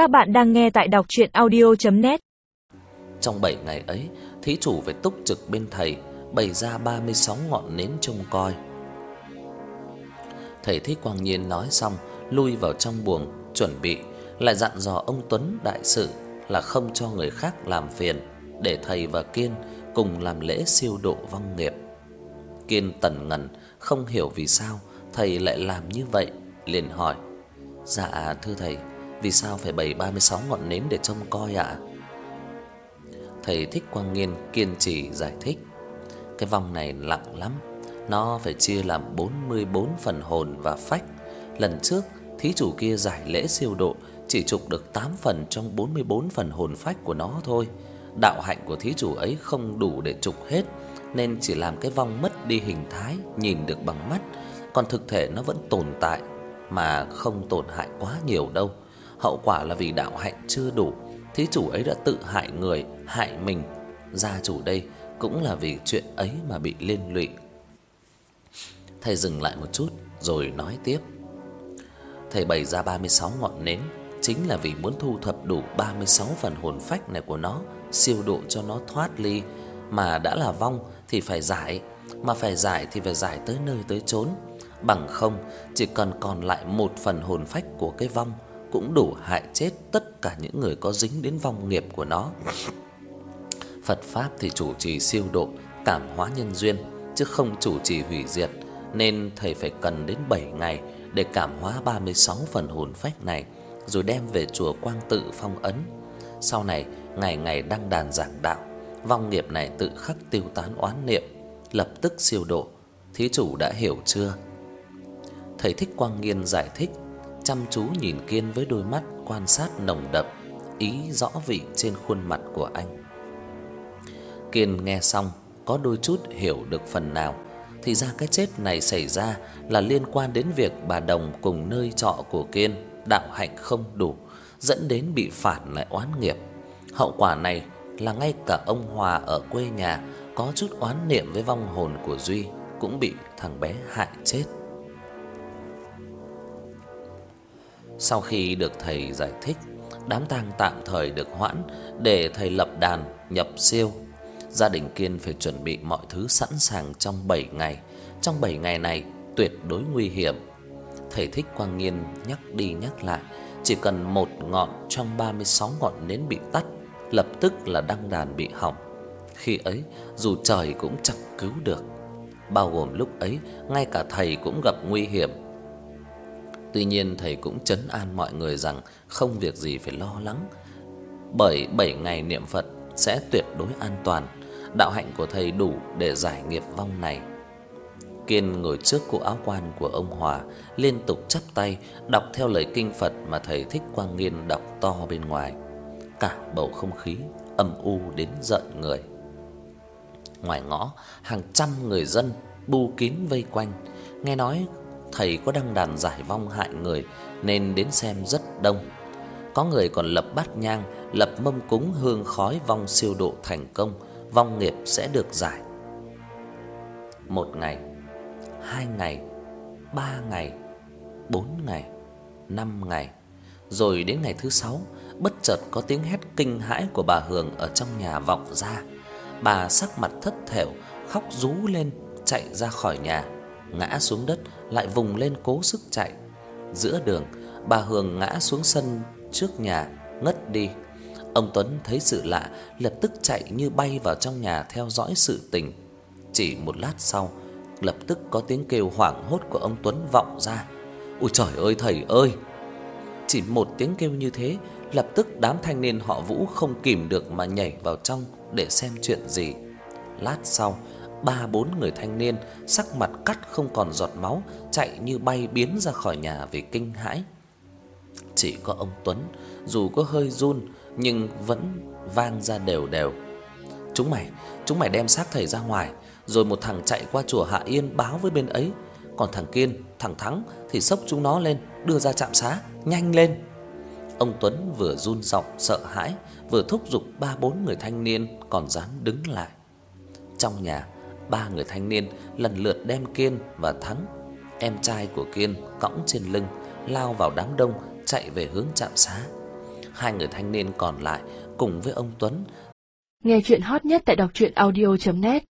Các bạn đang nghe tại đọc audio net Trong 7 ngày ấy, thí chủ phải túc trực bên thầy, bày ra 36 ngọn nến trông coi. Thầy Thích Quang Nhiên nói xong, lui vào trong buồng chuẩn bị, lại dặn dò ông Tuấn đại sự là không cho người khác làm phiền, để thầy và Kiên cùng làm lễ siêu độ vong nghiệp. Kiên tần ngần không hiểu vì sao thầy lại làm như vậy, liền hỏi: "Dạ thưa thầy, vì sao phải bày 36 ngọn nến để trông coi ạ?" Thầy Thích Quang Nghiên kiên trì giải thích: "Cái vong này nặng lắm, nó phải chia làm 44 phần hồn và phách. Lần trước thí chủ kia giải lễ siêu độ chỉ trục được 8 phần trong 44 phần hồn phách của nó thôi. Đạo hạnh của thí chủ ấy không đủ để trục hết, nên chỉ làm cái vong mất đi hình thái nhìn được bằng mắt, còn thực thể nó vẫn tồn tại mà không tổn hại quá nhiều đâu. Hậu quả là vì đạo hạnh chưa đủ, thí chủ ấy đã tự hại người, hại mình. Gia chủ đây cũng là vì chuyện ấy mà bị liên lụy. Thầy dừng lại một chút rồi nói tiếp. Thầy bày ra 36 ngọn nến chính là vì muốn thu thập đủ 36 phần hồn phách này của nó, siêu độ cho nó thoát ly, mà đã là vong thì phải giải, mà phải giải thì phải giải tới nơi tới chốn, bằng không chỉ cần còn lại một phần hồn phách của cái vong cũng đủ hại chết tất cả những người có dính đến vong nghiệp của nó. Phật pháp thì chủ trì siêu độ, cảm hóa nhân duyên chứ không chủ trì hủy diệt, nên thầy phải cần đến 7 ngày để cảm hóa 36 phần hồn phách này rồi đem về chùa Quang Tự phong ấn. Sau này, ngày ngày đăng đàn giảng đạo, vong nghiệp này tự khắc tiêu tán oán niệm, lập tức siêu độ. Thí chủ đã hiểu chưa? Thầy Thích Quang Nghiên giải thích, chăm chú nhìn Kiên với đôi mắt quan sát nồng đậm, ý rõ vị trên khuôn mặt của anh. Kiên nghe xong, có đôi chút hiểu được phần nào, thì ra cái chết này xảy ra là liên quan đến việc bà Đồng cùng nơi trọ của Kiên đạo hạnh không đủ, dẫn đến bị phản lại oán nghiệp. Hậu quả này là ngay cả ông Hòa ở quê nhà có chút oán niệm với vong hồn của Duy cũng bị thằng bé hại chết. Sau khi được thầy giải thích, đám tang tạm thời được hoãn để thầy lập đàn nhập siêu. Gia đình Kiên phải chuẩn bị mọi thứ sẵn sàng trong 7 ngày. Trong 7 ngày này tuyệt đối nguy hiểm. Thầy Thích Quang Nghiên nhắc đi nhắc lại, chỉ cần một ngọn trong 36 ngọn nến bị tắt, lập tức là đăng đàn bị hỏng. Khi ấy, dù trời cũng chẳng cứu được. Bao gồm lúc ấy, ngay cả thầy cũng gặp nguy hiểm Tuy nhiên thầy cũng trấn an mọi người rằng không việc gì phải lo lắng, bởi 7 ngày niệm Phật sẽ tuyệt đối an toàn, đạo hạnh của thầy đủ để giải nghiệp vong này. Kiên ngồi trước cụ áo quan của ông Hòa, liên tục chắp tay đọc theo lời kinh Phật mà thầy Thích Quang Nghiên đọc to bên ngoài. Cả bầu không khí âm u đến giận người. Ngoài ngõ, hàng trăm người dân bu kín vây quanh, nghe nói thầy có đăng đàn giải vong hại người nên đến xem rất đông. Có người còn lập bát nhang, lập mâm cúng hương khói vong siêu độ thành công, vong nghiệp sẽ được giải. Một ngày, hai ngày, ba ngày, bốn ngày, năm ngày, rồi đến ngày thứ sáu, bất chợt có tiếng hét kinh hãi của bà Hường ở trong nhà vọng ra. Bà sắc mặt thất thểu, khóc rú lên chạy ra khỏi nhà ngã xuống đất lại vùng lên cố sức chạy. Giữa đường, bà Hường ngã xuống sân trước nhà, ngất đi. Ông Tuấn thấy sự lạ, lập tức chạy như bay vào trong nhà theo dõi sự tình. Chỉ một lát sau, lập tức có tiếng kêu hoảng hốt của ông Tuấn vọng ra. "Ôi trời ơi thầy ơi!" Chỉ một tiếng kêu như thế, lập tức đám thanh niên họ Vũ không kìm được mà nhảy vào trong để xem chuyện gì. Lát sau, ba bốn người thanh niên sắc mặt cắt không còn giọt máu, chạy như bay biến ra khỏi nhà vì kinh hãi. Chỉ có ông Tuấn, dù có hơi run nhưng vẫn vang ra đều đều. "Chúng mày, chúng mày đem xác thầy ra ngoài." Rồi một thằng chạy qua chùa Hạ Yên báo với bên ấy, còn thằng Kiên, thằng Thắng thì xốc chúng nó lên, đưa ra trạm xá, nhanh lên. Ông Tuấn vừa run giọng sợ hãi, vừa thúc giục ba bốn người thanh niên còn dám đứng lại. Trong nhà, ba người thanh niên lần lượt đem Kiên và Thắng, em trai của Kiên cõng trên lưng, lao vào đám đông chạy về hướng trạm xá. hai người thanh niên còn lại cùng với ông Tuấn Nghe chuyện hot nhất tại đọc truyện audio net